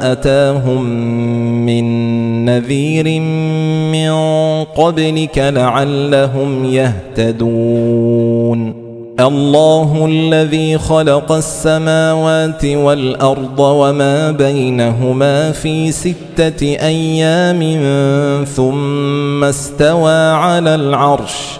أتاهم من نذير من قبلك لعلهم يهتدون. الله الذي خلق السماوات والأرض وما بينهما في ستة أيام ثم استوى على العرش.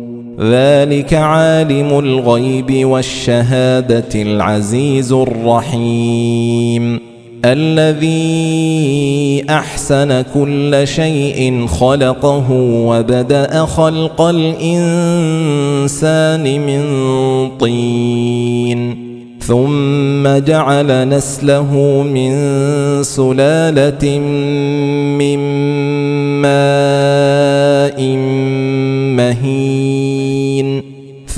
ذلك عالم الغيب والشهادة العزيز الرحيم. الذي أحسن كل شيء خلقه وبدأ خلق الإنسان من طين. ثم جعل نسله من سلالة من ماء مهين.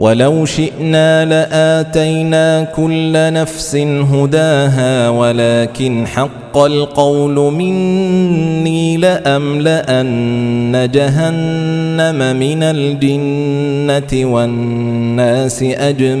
ولو شئنا لاتينا كل نفس هداها ولكن حق القول مني لاملان جهنم من الجنه والناس اجمعين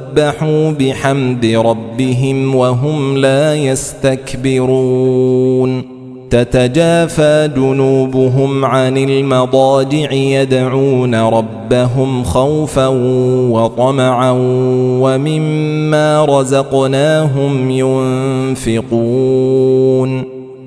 بحمد ربهم وهم لا يستكبرون تتجافى جنوبهم عن المضاجع يدعون ربهم خوفا وطمعا ومما رزقناهم ينفقون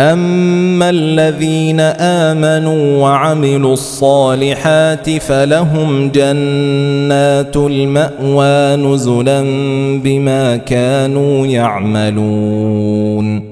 أما الذين آمنوا وعملوا الصالحات فلهم جنات المأوى نزلا بما كانوا يعملون.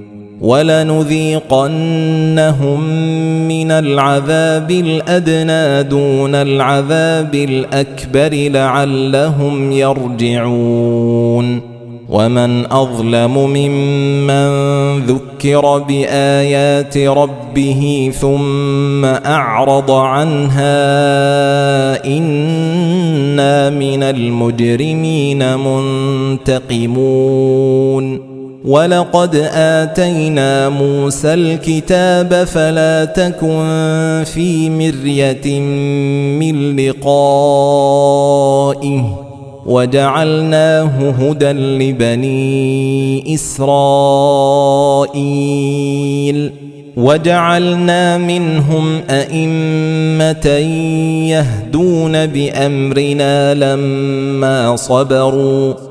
ولنذيقنهم من العذاب الأدنى دون العذاب الأكبر لعلهم يرجعون. ومن أظلم ممن ذكر بآيات ربه ثم أعرض عنها إنا من المجرمين منتقمون. ولقد اتينا موسى الكتاب فلا تكن في مريه من لقائه وجعلناه هدى لبني اسرائيل وجعلنا منهم ائمه يهدون بامرنا لما صبروا